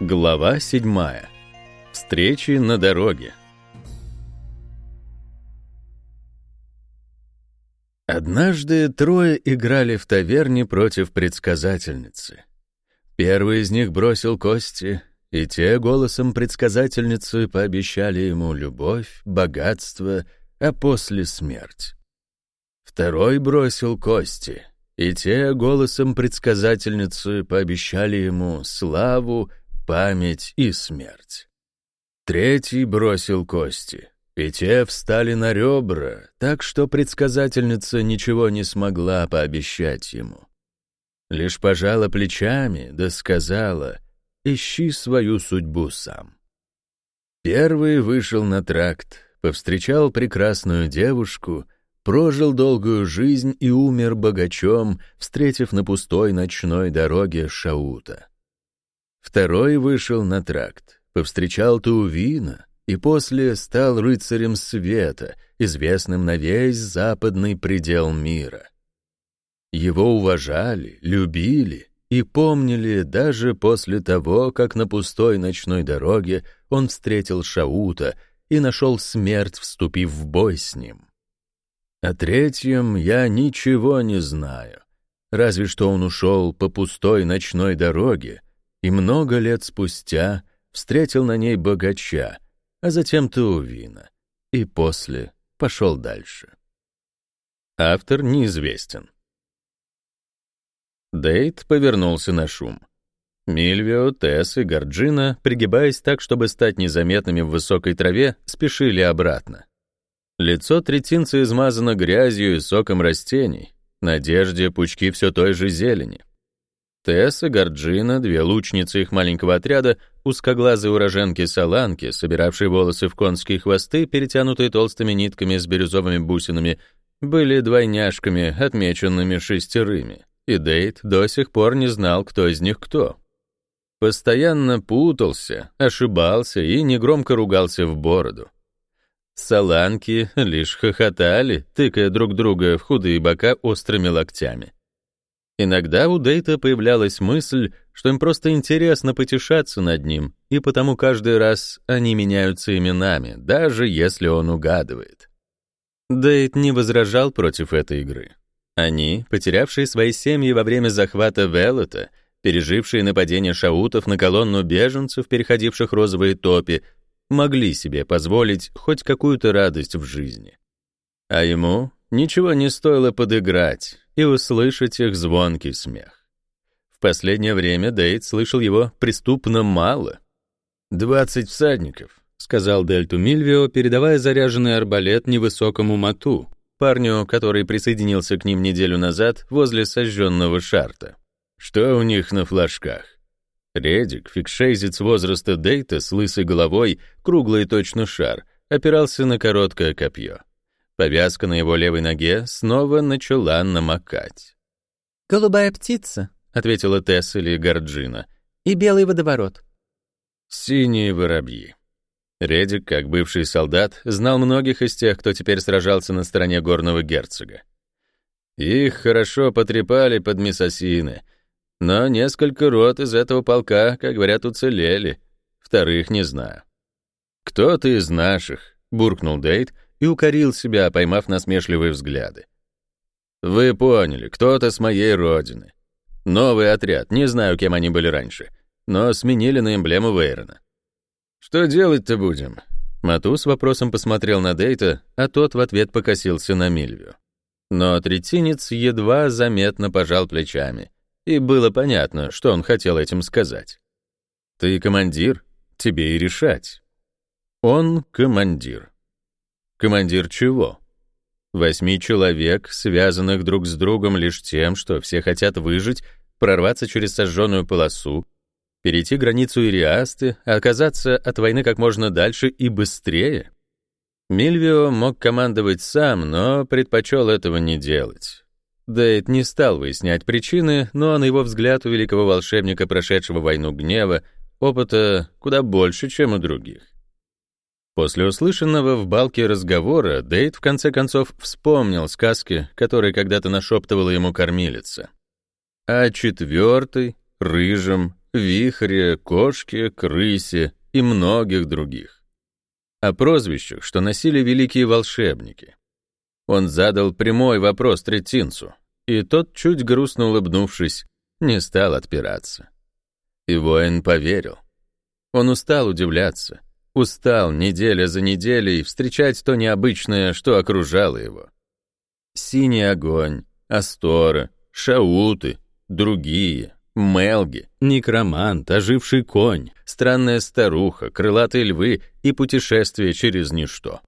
Глава 7. Встречи на дороге. Однажды трое играли в таверне против предсказательницы. Первый из них бросил кости, и те голосом предсказательницы пообещали ему любовь, богатство, а после смерть. Второй бросил кости, и те голосом предсказательницы пообещали ему славу, память и смерть. Третий бросил кости, и те встали на ребра, так что предсказательница ничего не смогла пообещать ему. Лишь пожала плечами, да сказала, «Ищи свою судьбу сам». Первый вышел на тракт, повстречал прекрасную девушку, прожил долгую жизнь и умер богачом, встретив на пустой ночной дороге Шаута. Второй вышел на тракт, повстречал Туувина и после стал рыцарем света, известным на весь западный предел мира. Его уважали, любили и помнили даже после того, как на пустой ночной дороге он встретил Шаута и нашел смерть, вступив в бой с ним. О третьем я ничего не знаю, разве что он ушел по пустой ночной дороге и много лет спустя встретил на ней богача, а затем Теувина, и после пошел дальше. Автор неизвестен. Дейт повернулся на шум. Мильвио, Тесс и Горджина, пригибаясь так, чтобы стать незаметными в высокой траве, спешили обратно. Лицо третинца измазано грязью и соком растений, на одежде пучки все той же зелени. Тесс и Горджина, две лучницы их маленького отряда, узкоглазые уроженки Саланки, собиравшие волосы в конские хвосты, перетянутые толстыми нитками с бирюзовыми бусинами, были двойняшками, отмеченными шестерыми и Дейт до сих пор не знал, кто из них кто. Постоянно путался, ошибался и негромко ругался в бороду. Саланки лишь хохотали, тыкая друг друга в худые бока острыми локтями. Иногда у Дейта появлялась мысль, что им просто интересно потешаться над ним, и потому каждый раз они меняются именами, даже если он угадывает. Дейт не возражал против этой игры. Они, потерявшие свои семьи во время захвата Велота, пережившие нападение шаутов на колонну беженцев, переходивших розовые топи, могли себе позволить хоть какую-то радость в жизни. А ему ничего не стоило подыграть и услышать их звонкий смех. В последнее время Дейт слышал его преступно мало. «Двадцать всадников», — сказал Дельту Мильвио, передавая заряженный арбалет невысокому мату, парню, который присоединился к ним неделю назад возле сожженного шарта. Что у них на флажках? Редик, фикшейзец возраста Дейта с лысой головой, круглый точно шар, опирался на короткое копье. Повязка на его левой ноге снова начала намокать. «Голубая птица», — ответила Тесс или Горджина, — «и белый водоворот». «Синие воробьи», Редик, как бывший солдат, знал многих из тех, кто теперь сражался на стороне горного герцога. Их хорошо потрепали под Миссосины, но несколько рот из этого полка, как говорят, уцелели, вторых не знаю. «Кто-то из наших», — буркнул Дейт и укорил себя, поймав насмешливые взгляды. «Вы поняли, кто-то с моей родины. Новый отряд, не знаю, кем они были раньше, но сменили на эмблему Вейрона. «Что делать-то будем?» Мату с вопросом посмотрел на Дейта, а тот в ответ покосился на Мильвию. Но третинец едва заметно пожал плечами, и было понятно, что он хотел этим сказать. «Ты командир, тебе и решать». Он командир. Командир чего? Восьми человек, связанных друг с другом лишь тем, что все хотят выжить, прорваться через сожженную полосу, перейти границу Ириасты, оказаться от войны как можно дальше и быстрее. Мильвио мог командовать сам, но предпочел этого не делать. Дейт не стал выяснять причины, но на его взгляд у великого волшебника, прошедшего войну гнева, опыта куда больше, чем у других. После услышанного в балке разговора Дейт в конце концов вспомнил сказки, которые когда-то нашептывала ему кормилица. О четвертой, рыжем, вихре, кошке, крысе и многих других. О прозвищах, что носили великие волшебники. Он задал прямой вопрос третинцу, и тот, чуть грустно улыбнувшись, не стал отпираться. И воин поверил. Он устал удивляться, устал неделя за неделей встречать то необычное, что окружало его. Синий огонь, Асторы, Шауты, другие, Мелги, некромант, оживший конь, странная старуха, крылатые львы и путешествие через ничто.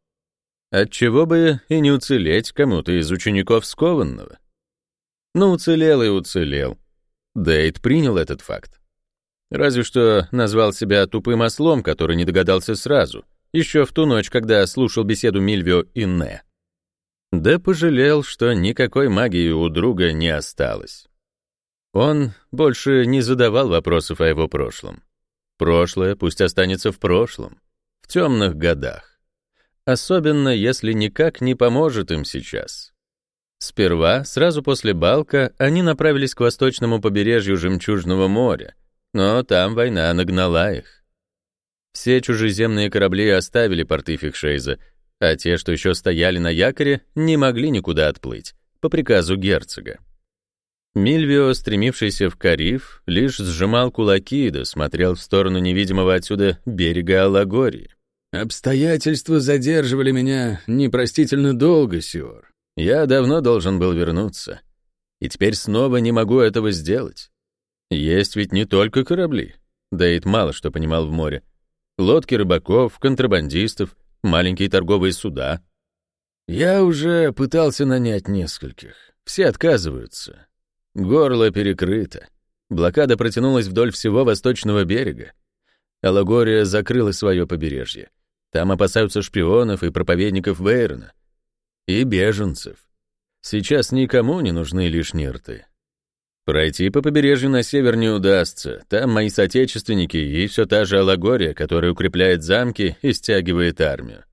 Отчего бы и не уцелеть кому-то из учеников скованного? Ну, уцелел и уцелел. Дейт принял этот факт. Разве что назвал себя тупым ослом, который не догадался сразу, еще в ту ночь, когда слушал беседу Мильвио и Не. Да пожалел, что никакой магии у друга не осталось. Он больше не задавал вопросов о его прошлом. Прошлое пусть останется в прошлом, в темных годах. Особенно, если никак не поможет им сейчас. Сперва, сразу после Балка, они направились к восточному побережью Жемчужного моря, но там война нагнала их. Все чужеземные корабли оставили порты Фикшейза, а те, что еще стояли на якоре, не могли никуда отплыть, по приказу герцога. Мильвио, стремившийся в Кариф, лишь сжимал кулаки да смотрел в сторону невидимого отсюда берега Алагории. «Обстоятельства задерживали меня непростительно долго, Сиор. Я давно должен был вернуться. И теперь снова не могу этого сделать. Есть ведь не только корабли. Дейт мало что понимал в море. Лодки рыбаков, контрабандистов, маленькие торговые суда. Я уже пытался нанять нескольких. Все отказываются. Горло перекрыто. Блокада протянулась вдоль всего восточного берега. Алагория закрыла свое побережье. Там опасаются шпионов и проповедников Вейрона. И беженцев. Сейчас никому не нужны лишние рты. Пройти по побережью на север не удастся. Там мои соотечественники и все та же Алагория, которая укрепляет замки и стягивает армию.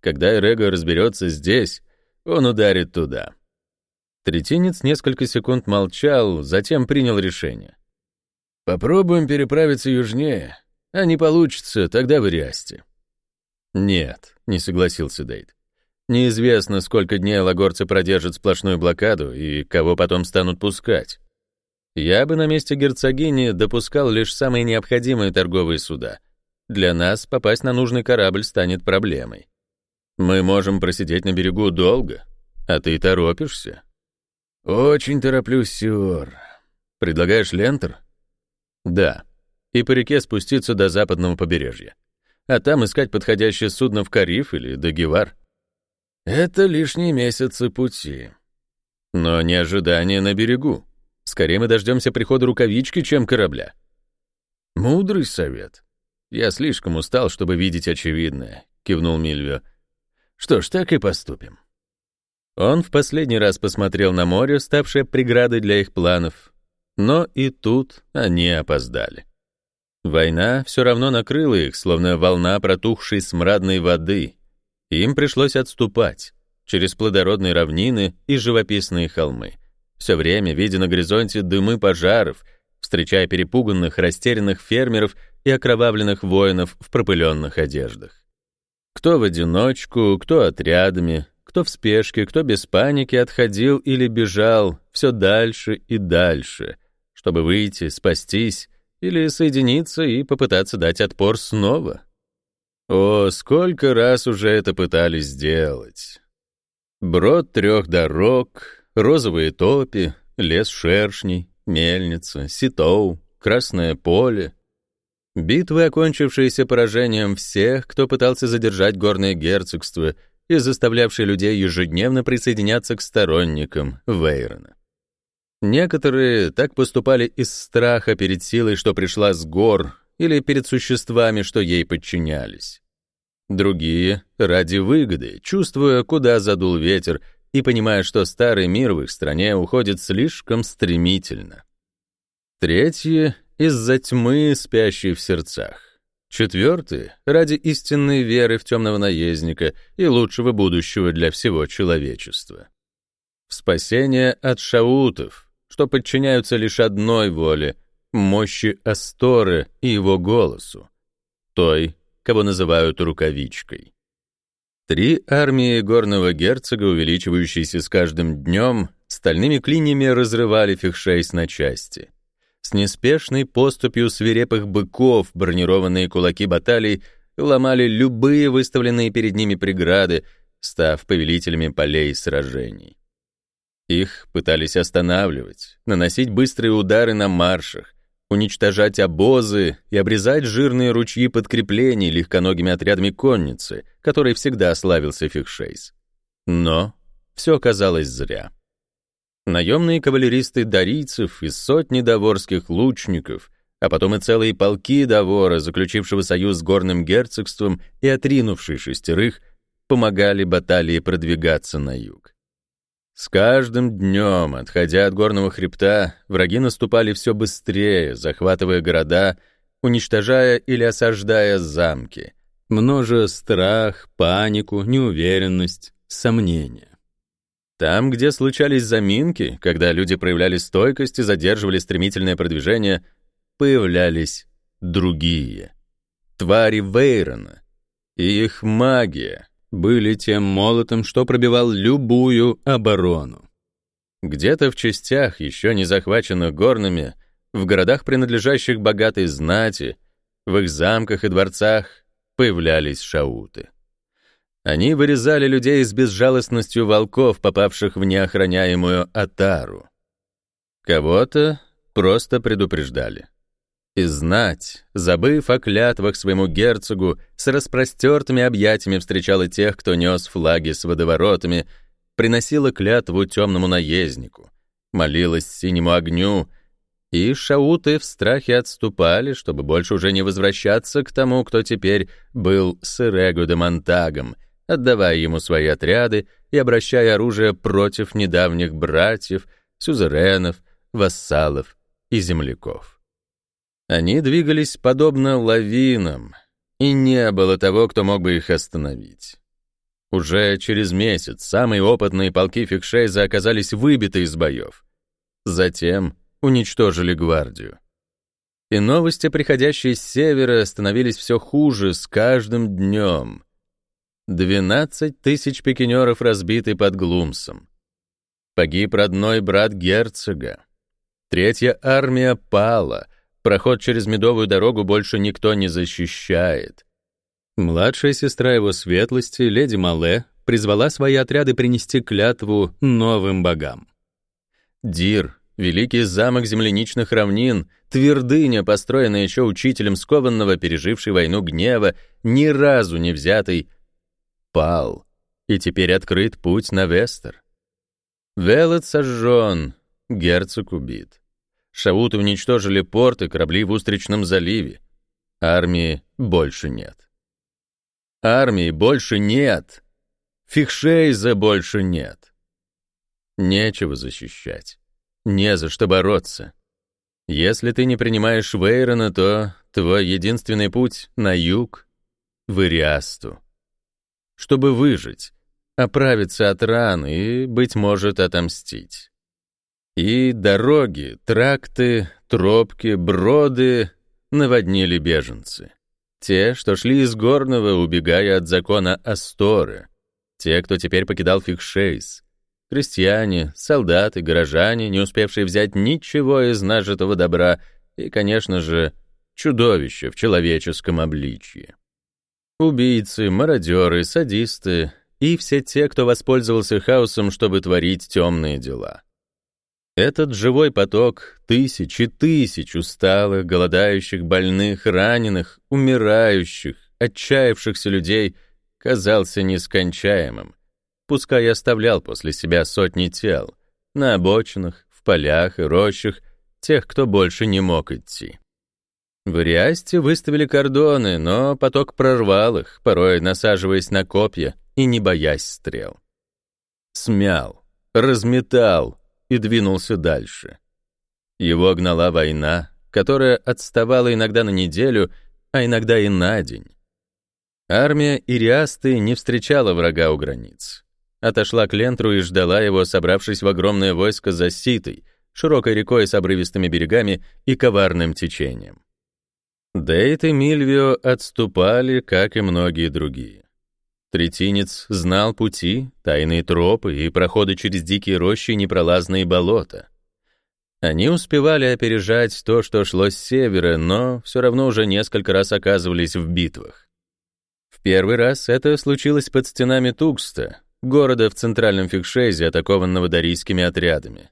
Когда Эрега разберется здесь, он ударит туда. Третинец несколько секунд молчал, затем принял решение. «Попробуем переправиться южнее. А не получится, тогда в Ириасте». «Нет», — не согласился Дейт. «Неизвестно, сколько дней лагорцы продержат сплошную блокаду и кого потом станут пускать. Я бы на месте герцогини допускал лишь самые необходимые торговые суда. Для нас попасть на нужный корабль станет проблемой. Мы можем просидеть на берегу долго, а ты торопишься. Очень тороплюсь, Сиор. Предлагаешь лентер? Да. И по реке спуститься до западного побережья. А там искать подходящее судно в Кариф или Дагевар. Это лишние месяцы пути. Но не ожидание на берегу. Скорее мы дождемся прихода рукавички, чем корабля. Мудрый совет. Я слишком устал, чтобы видеть очевидное, кивнул Мильвио. Что ж, так и поступим. Он в последний раз посмотрел на море, ставшее преградой для их планов. Но и тут они опоздали. Война все равно накрыла их, словно волна протухшей смрадной воды. Им пришлось отступать через плодородные равнины и живописные холмы все время видя на горизонте дымы пожаров, встречая перепуганных, растерянных фермеров и окровавленных воинов в пропыленных одеждах. Кто в одиночку, кто отрядами, кто в спешке, кто без паники отходил или бежал все дальше и дальше, чтобы выйти, спастись или соединиться и попытаться дать отпор снова. О, сколько раз уже это пытались сделать. Брод трех дорог, розовые топи, лес шершней, мельница, ситоу, красное поле. Битвы, окончившиеся поражением всех, кто пытался задержать горное герцогство и заставлявшие людей ежедневно присоединяться к сторонникам Вейрона. Некоторые так поступали из страха перед силой, что пришла с гор, или перед существами, что ей подчинялись. Другие — ради выгоды, чувствуя, куда задул ветер, и понимая, что старый мир в их стране уходит слишком стремительно. Третьи — из-за тьмы, спящей в сердцах. Четвертый — ради истинной веры в темного наездника и лучшего будущего для всего человечества. В спасение от шаутов, что подчиняются лишь одной воле мощи Асторы и его голосу, той, кого называют рукавичкой. Три армии горного герцога, увеличивающиеся с каждым днем, стальными клиньями разрывали Фихшейс на части. С неспешной поступью свирепых быков бронированные кулаки баталий ломали любые выставленные перед ними преграды, став повелителями полей сражений. Их пытались останавливать, наносить быстрые удары на маршах, уничтожать обозы и обрезать жирные ручьи подкреплений легконогими отрядами конницы, которой всегда славился Фихшейс. Но все оказалось зря. Наемные кавалеристы дарийцев и сотни доворских лучников, а потом и целые полки Давора, заключившего союз с горным герцогством и отринувшие шестерых, помогали баталии продвигаться на юг. С каждым днем, отходя от горного хребта, враги наступали все быстрее, захватывая города, уничтожая или осаждая замки, множа страх, панику, неуверенность, сомнения. Там, где случались заминки, когда люди проявляли стойкость и задерживали стремительное продвижение, появлялись другие. Твари Вейрона их магия, были тем молотом, что пробивал любую оборону. Где-то в частях, еще не захваченных горными, в городах, принадлежащих богатой знати, в их замках и дворцах появлялись шауты. Они вырезали людей с безжалостностью волков, попавших в неохраняемую атару. Кого-то просто предупреждали. И знать, забыв о клятвах своему герцогу, с распростертыми объятиями встречала тех, кто нес флаги с водоворотами, приносила клятву темному наезднику, молилась синему огню, и шауты в страхе отступали, чтобы больше уже не возвращаться к тому, кто теперь был с Ирего де Монтагом, отдавая ему свои отряды и обращая оружие против недавних братьев, сюзеренов, вассалов и земляков. Они двигались подобно лавинам, и не было того, кто мог бы их остановить. Уже через месяц самые опытные полки Фикшейза оказались выбиты из боев. Затем уничтожили гвардию. И новости, приходящие с севера, становились все хуже с каждым днем. 12 тысяч пикинеров разбиты под Глумсом. Погиб родной брат герцога. Третья армия пала — Проход через Медовую дорогу больше никто не защищает. Младшая сестра его светлости, леди Мале, призвала свои отряды принести клятву новым богам. Дир, великий замок земляничных равнин, твердыня, построенная еще учителем скованного, переживший войну гнева, ни разу не взятый, пал, и теперь открыт путь на Вестер. Велот сожжен, герцог убит. Шауты уничтожили порты, корабли в Устричном заливе. Армии больше нет. Армии больше нет. Фихшейза больше нет. Нечего защищать. Не за что бороться. Если ты не принимаешь Вейрона, то твой единственный путь — на юг, в Ириасту. Чтобы выжить, оправиться от ран и, быть может, отомстить. И дороги, тракты, тропки, броды наводнили беженцы. Те, что шли из Горного, убегая от закона Асторы. Те, кто теперь покидал Фикшейс. Крестьяне, солдаты, горожане, не успевшие взять ничего из нажитого добра, и, конечно же, чудовище в человеческом обличье. Убийцы, мародеры, садисты и все те, кто воспользовался хаосом, чтобы творить темные дела. Этот живой поток тысяч и тысяч усталых, голодающих, больных, раненых, умирающих, отчаявшихся людей казался нескончаемым, пускай оставлял после себя сотни тел на обочинах, в полях и рощах тех, кто больше не мог идти. В Риасте выставили кордоны, но поток прорвал их, порой насаживаясь на копья и не боясь стрел. Смял, разметал, и двинулся дальше. Его гнала война, которая отставала иногда на неделю, а иногда и на день. Армия Ириасты не встречала врага у границ. Отошла к Лентру и ждала его, собравшись в огромное войско за Ситой, широкой рекой с обрывистыми берегами и коварным течением. Дейт и Мильвио отступали, как и многие другие. Третинец знал пути, тайные тропы и проходы через дикие рощи и непролазные болота. Они успевали опережать то, что шло с севера, но все равно уже несколько раз оказывались в битвах. В первый раз это случилось под стенами Тукста, города в центральном Фикшезе, атакованного дарийскими отрядами.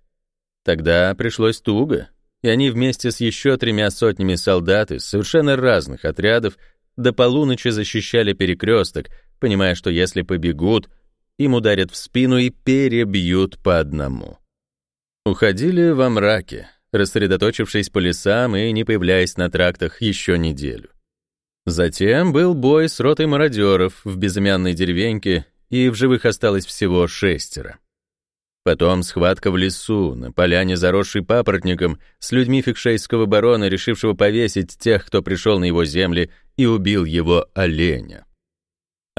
Тогда пришлось туго, и они вместе с еще тремя сотнями солдат из совершенно разных отрядов до полуночи защищали перекресток, понимая, что если побегут, им ударят в спину и перебьют по одному. Уходили во мраке, рассредоточившись по лесам и не появляясь на трактах еще неделю. Затем был бой с ротой мародеров в безымянной деревеньке, и в живых осталось всего шестеро. Потом схватка в лесу, на поляне, заросшей папоротником, с людьми фикшейского барона, решившего повесить тех, кто пришел на его земли и убил его оленя.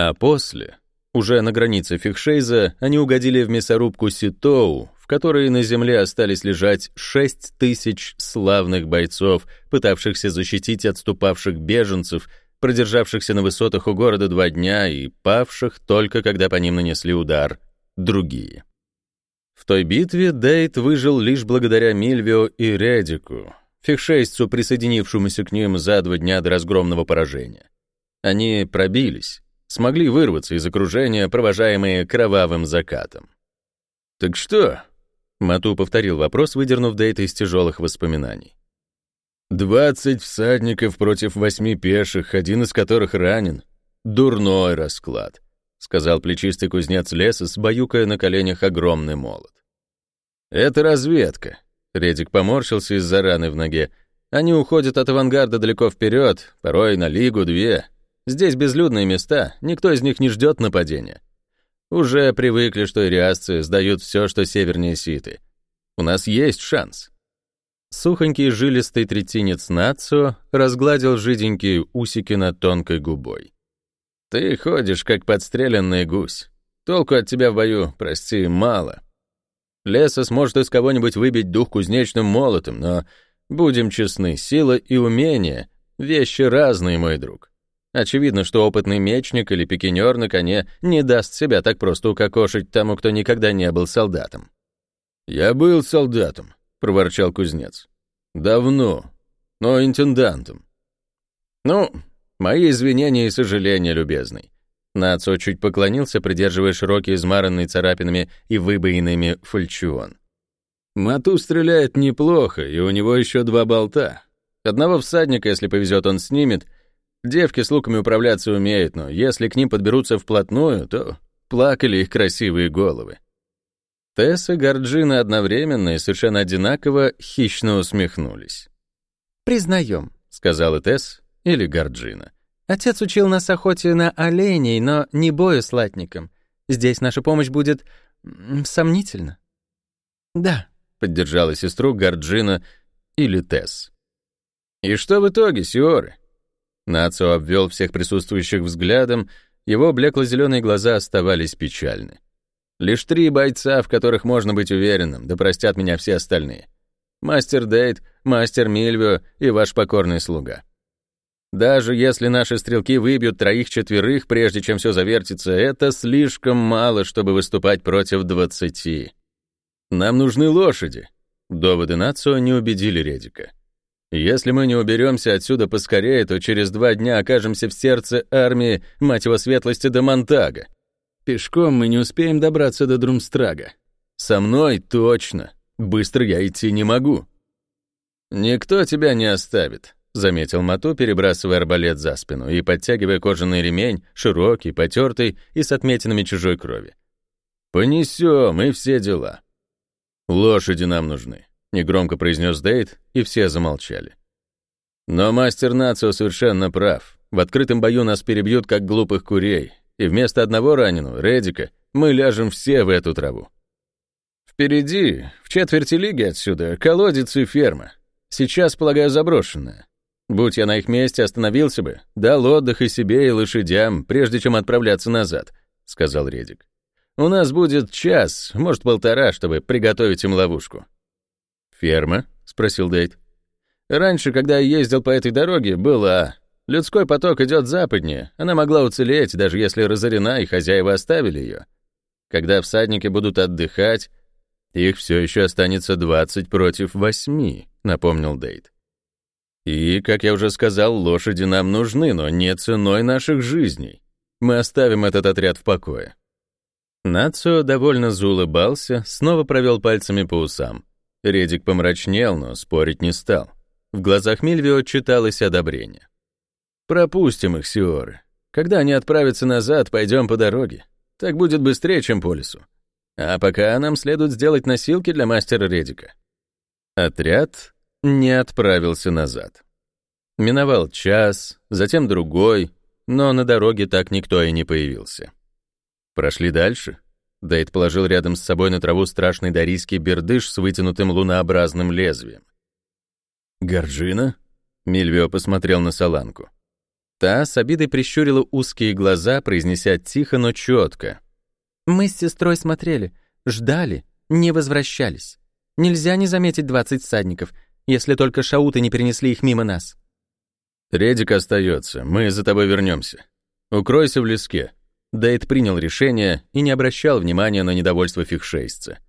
А после, уже на границе Фикшейза, они угодили в мясорубку Ситоу, в которой на земле остались лежать шесть тысяч славных бойцов, пытавшихся защитить отступавших беженцев, продержавшихся на высотах у города два дня и павших только когда по ним нанесли удар другие. В той битве Дейт выжил лишь благодаря Мильвио и Редику, фикшейсцу, присоединившемуся к ним за два дня до разгромного поражения. Они пробились, смогли вырваться из окружения, провожаемые кровавым закатом. «Так что?» — Мату повторил вопрос, выдернув Дейта из тяжелых воспоминаний. «Двадцать всадников против восьми пеших, один из которых ранен. Дурной расклад сказал плечистый кузнец леса, сбаюкая на коленях огромный молот. Это разведка. Редик поморщился из-за раны в ноге. Они уходят от авангарда далеко вперед, порой на лигу-две. Здесь безлюдные места, никто из них не ждет нападения. Уже привыкли, что ириасцы сдают все, что севернее Ситы. У нас есть шанс. Сухонький жилистый третинец Нацио разгладил жиденькие усики над тонкой губой. Ты ходишь, как подстреленный гусь. Толку от тебя в бою, прости, мало. Леса сможет из кого-нибудь выбить дух кузнечным молотом, но, будем честны, сила и умение — вещи разные, мой друг. Очевидно, что опытный мечник или пикинер на коне не даст себя так просто укокошить тому, кто никогда не был солдатом. «Я был солдатом», — проворчал кузнец. «Давно, но интендантом». «Ну, Мои извинения и сожаления, любезный. Нацо чуть поклонился, придерживая широкий, измаранный царапинами и выбоинами фальчион. Мату стреляет неплохо, и у него еще два болта. Одного всадника, если повезет, он снимет. Девки с луками управляться умеют, но если к ним подберутся вплотную, то плакали их красивые головы. Тесс и Горджина одновременно и совершенно одинаково хищно усмехнулись. «Признаем», — сказала Тесс, или Горджина. Отец учил нас охоте на оленей, но не бою с латником. Здесь наша помощь будет сомнительна. Да, поддержала сестру Горджина или Тесс. И что в итоге, Сиоры? Нацио обвел всех присутствующих взглядом, его блекло-зеленые глаза оставались печальны. Лишь три бойца, в которых можно быть уверенным, да простят меня все остальные. Мастер Дейт, мастер Мильвио и ваш покорный слуга. Даже если наши стрелки выбьют троих-четверых, прежде чем все завертится, это слишком мало, чтобы выступать против двадцати. Нам нужны лошади. Доводы Нацио не убедили Редика. Если мы не уберемся отсюда поскорее, то через два дня окажемся в сердце армии, мать его светлости, до Монтага. Пешком мы не успеем добраться до Друмстрага. Со мной точно. Быстро я идти не могу. Никто тебя не оставит, — заметил Мато, перебрасывая арбалет за спину и подтягивая кожаный ремень, широкий, потертый и с отметинами чужой крови. «Понесем, и все дела». «Лошади нам нужны», — негромко произнес Дейт, и все замолчали. Но мастер Нацио совершенно прав. В открытом бою нас перебьют, как глупых курей, и вместо одного раненого, Редика, мы ляжем все в эту траву. Впереди, в четверти лиги отсюда, колодец и ферма. Сейчас, полагаю, заброшенная. Будь я на их месте, остановился бы, дал отдых и себе, и лошадям, прежде чем отправляться назад», — сказал Редик. «У нас будет час, может, полтора, чтобы приготовить им ловушку». «Ферма?» — спросил Дейт. «Раньше, когда я ездил по этой дороге, была. Людской поток идет западнее. Она могла уцелеть, даже если разорена, и хозяева оставили ее. Когда всадники будут отдыхать, их все еще останется 20 против 8, напомнил Дейт. И, как я уже сказал, лошади нам нужны, но не ценой наших жизней. Мы оставим этот отряд в покое. Нацио довольно заулыбался, снова провел пальцами по усам. Редик помрачнел, но спорить не стал. В глазах Мильвио читалось одобрение. «Пропустим их, Сиоры. Когда они отправятся назад, пойдем по дороге. Так будет быстрее, чем по лесу. А пока нам следует сделать носилки для мастера Редика». Отряд не отправился назад. Миновал час, затем другой, но на дороге так никто и не появился. Прошли дальше. Дейт положил рядом с собой на траву страшный дарийский бердыш с вытянутым лунообразным лезвием. «Горжина?» — Мильвио посмотрел на Саланку. Та с обидой прищурила узкие глаза, произнеся тихо, но четко. «Мы с сестрой смотрели, ждали, не возвращались. Нельзя не заметить двадцать всадников, если только шауты не перенесли их мимо нас». «Редик остается, мы за тобой вернемся. Укройся в леске». Дейт принял решение и не обращал внимания на недовольство фихшейсца.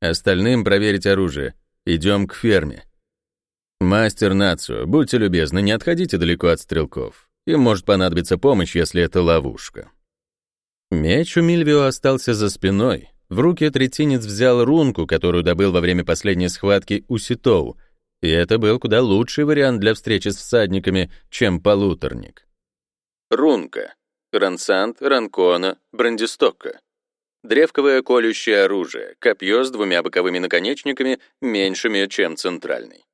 «Остальным проверить оружие. Идем к ферме». «Мастер Нацию, будьте любезны, не отходите далеко от стрелков. Им может понадобиться помощь, если это ловушка. Меч у Мильвио остался за спиной. В руки третинец взял рунку, которую добыл во время последней схватки у Ситоу, и это был куда лучший вариант для встречи с всадниками, чем полуторник. Рунка. Рансант, Ранкона, Брандистокка. Древковое колющее оружие, копье с двумя боковыми наконечниками, меньшими, чем центральный.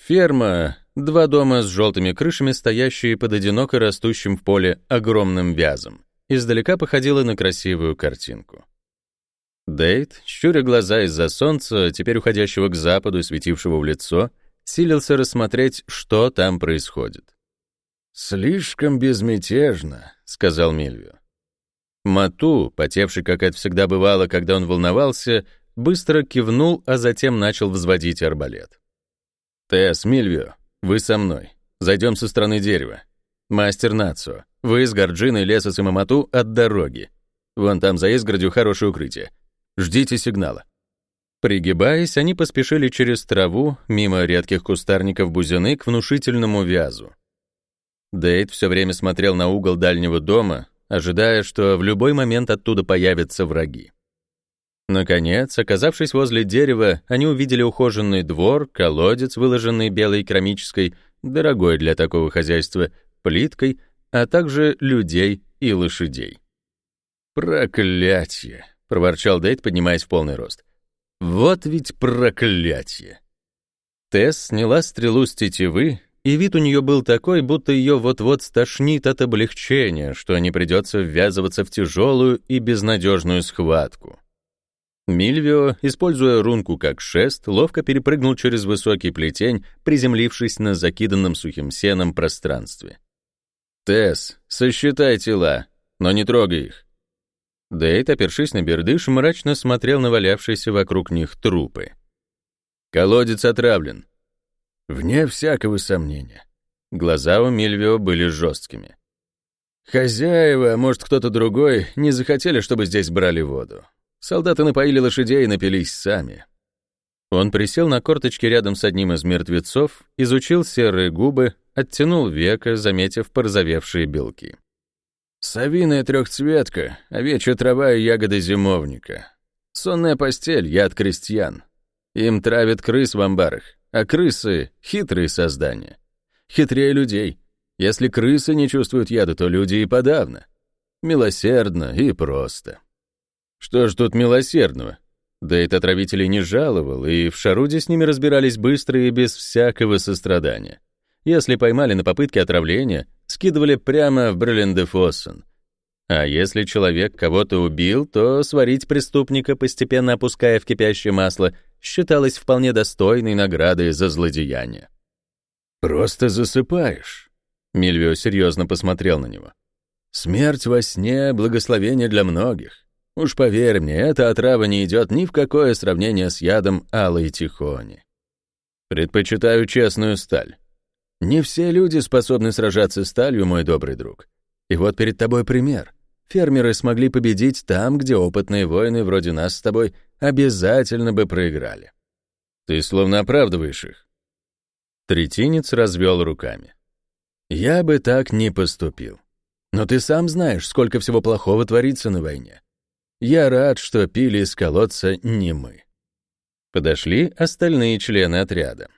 Ферма Два дома с желтыми крышами, стоящие под одиноко растущим в поле огромным вязом. Издалека походило на красивую картинку. Дейт, щуря глаза из-за солнца, теперь уходящего к западу и светившего в лицо, силился рассмотреть, что там происходит. «Слишком безмятежно», — сказал Мильвио. Мату, потевший, как это всегда бывало, когда он волновался, быстро кивнул, а затем начал взводить арбалет. «Тесс, Мильвио, вы со мной. Зайдем со стороны дерева. Мастер Нацо, вы с Горджиной, Леса Самамату от дороги. Вон там за изгородью хорошее укрытие. Ждите сигнала. Пригибаясь, они поспешили через траву, мимо редких кустарников бузины, к внушительному вязу. Дейт все время смотрел на угол дальнего дома, ожидая, что в любой момент оттуда появятся враги. Наконец, оказавшись возле дерева, они увидели ухоженный двор, колодец, выложенный белой керамической, дорогой для такого хозяйства, плиткой, а также людей и лошадей. «Проклятие!» — проворчал Дейт, поднимаясь в полный рост. «Вот ведь проклятие!» Тесс сняла стрелу с тетивы, и вид у нее был такой, будто ее вот-вот стошнит от облегчения, что не придется ввязываться в тяжелую и безнадежную схватку. Мильвио, используя рунку как шест, ловко перепрыгнул через высокий плетень, приземлившись на закиданном сухим сеном пространстве. «Тесс, сосчитай тела, но не трогай их». Дейт, опершись на бердыш, мрачно смотрел на валявшиеся вокруг них трупы. «Колодец отравлен». «Вне всякого сомнения». Глаза у Мильвио были жесткими. «Хозяева, а может, кто-то другой, не захотели, чтобы здесь брали воду. Солдаты напоили лошадей и напились сами. Он присел на корточки рядом с одним из мертвецов, изучил серые губы, оттянул века, заметив порозовевшие белки. Савиная трехцветка, овечья трава и ягоды зимовника. Сонная постель, яд крестьян. Им травят крыс в амбарах, а крысы — хитрые создания. Хитрее людей. Если крысы не чувствуют яда, то люди и подавно. Милосердно и просто. Что ж тут милосердного? Дейт отравителей не жаловал, и в Шаруде с ними разбирались быстро и без всякого сострадания. Если поймали на попытке отравления, скидывали прямо в Брелендефоссен. А если человек кого-то убил, то сварить преступника, постепенно опуская в кипящее масло, считалось вполне достойной наградой за злодеяние. «Просто засыпаешь», — Мильвио серьезно посмотрел на него. «Смерть во сне — благословение для многих. Уж поверь мне, эта отрава не идет ни в какое сравнение с ядом алой тихони. Предпочитаю честную сталь. Не все люди способны сражаться сталью, мой добрый друг. И вот перед тобой пример. Фермеры смогли победить там, где опытные воины вроде нас с тобой обязательно бы проиграли. Ты словно оправдываешь их. Третинец развел руками. Я бы так не поступил. Но ты сам знаешь, сколько всего плохого творится на войне. Я рад, что пили из колодца не мы. Подошли остальные члены отряда.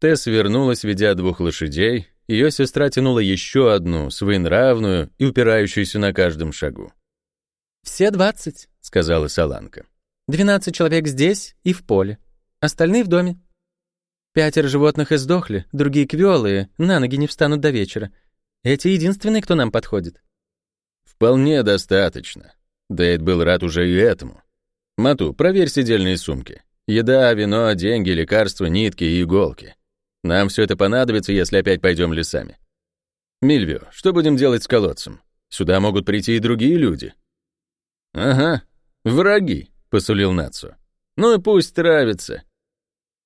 Тесс вернулась, ведя двух лошадей, ее сестра тянула еще одну, своенравную и упирающуюся на каждом шагу. «Все двадцать», — сказала Саланка. «Двенадцать человек здесь и в поле. Остальные в доме. Пятеро животных издохли, другие квелые, на ноги не встанут до вечера. Эти единственные, кто нам подходит». «Вполне достаточно», Дэйд был рад уже и этому. «Мату, проверь сидельные сумки. Еда, вино, деньги, лекарства, нитки и иголки. Нам все это понадобится, если опять пойдем лесами. Мильвио, что будем делать с колодцем? Сюда могут прийти и другие люди». «Ага, враги», — посулил Нацу. «Ну и пусть травится».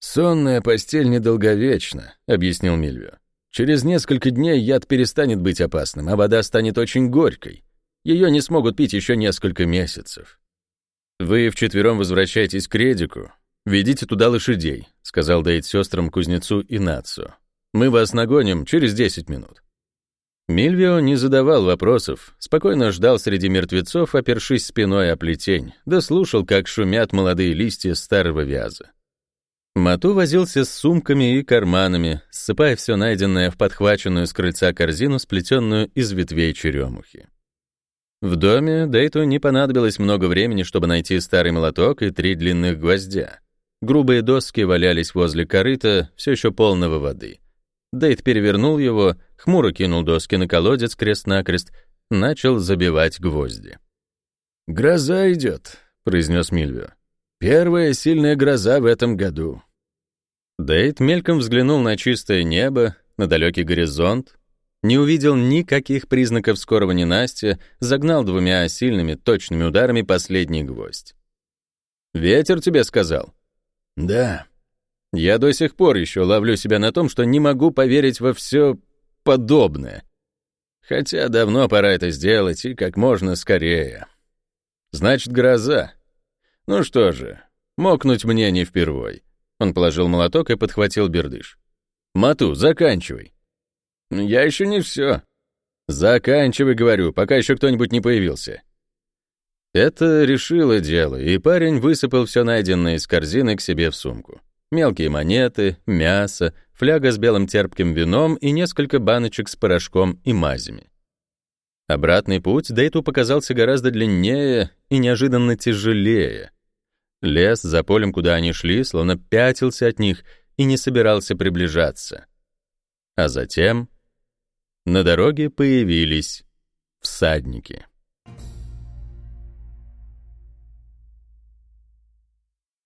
«Сонная постель недолговечна», — объяснил Мильвио. «Через несколько дней яд перестанет быть опасным, а вода станет очень горькой. Ее не смогут пить еще несколько месяцев. «Вы вчетвером возвращайтесь к Редику. Ведите туда лошадей», — сказал Дейт сестрам кузнецу и Нацу. «Мы вас нагоним через 10 минут». Мильвио не задавал вопросов, спокойно ждал среди мертвецов, опершись спиной о плетень, да слушал, как шумят молодые листья старого вяза. Мату возился с сумками и карманами, ссыпая все найденное в подхваченную с крыльца корзину, сплетенную из ветвей черемухи. В доме Дейту не понадобилось много времени, чтобы найти старый молоток и три длинных гвоздя. Грубые доски валялись возле корыта, все еще полного воды. Дейт перевернул его, хмуро кинул доски на колодец крест-накрест, начал забивать гвозди. «Гроза идет», — произнес Мильвио. «Первая сильная гроза в этом году». Дейт мельком взглянул на чистое небо, на далекий горизонт, не увидел никаких признаков скорого ненастья, загнал двумя сильными, точными ударами последний гвоздь. «Ветер тебе сказал?» «Да». «Я до сих пор еще ловлю себя на том, что не могу поверить во все подобное. Хотя давно пора это сделать, и как можно скорее. Значит, гроза. Ну что же, мокнуть мне не впервой». Он положил молоток и подхватил бердыш. «Мату, заканчивай». «Я еще не все». «Заканчивай, говорю, пока еще кто-нибудь не появился». Это решило дело, и парень высыпал все найденное из корзины к себе в сумку. Мелкие монеты, мясо, фляга с белым терпким вином и несколько баночек с порошком и мазями. Обратный путь Дейту показался гораздо длиннее и неожиданно тяжелее. Лес за полем, куда они шли, словно пятился от них и не собирался приближаться. А затем на дороге появились всадники.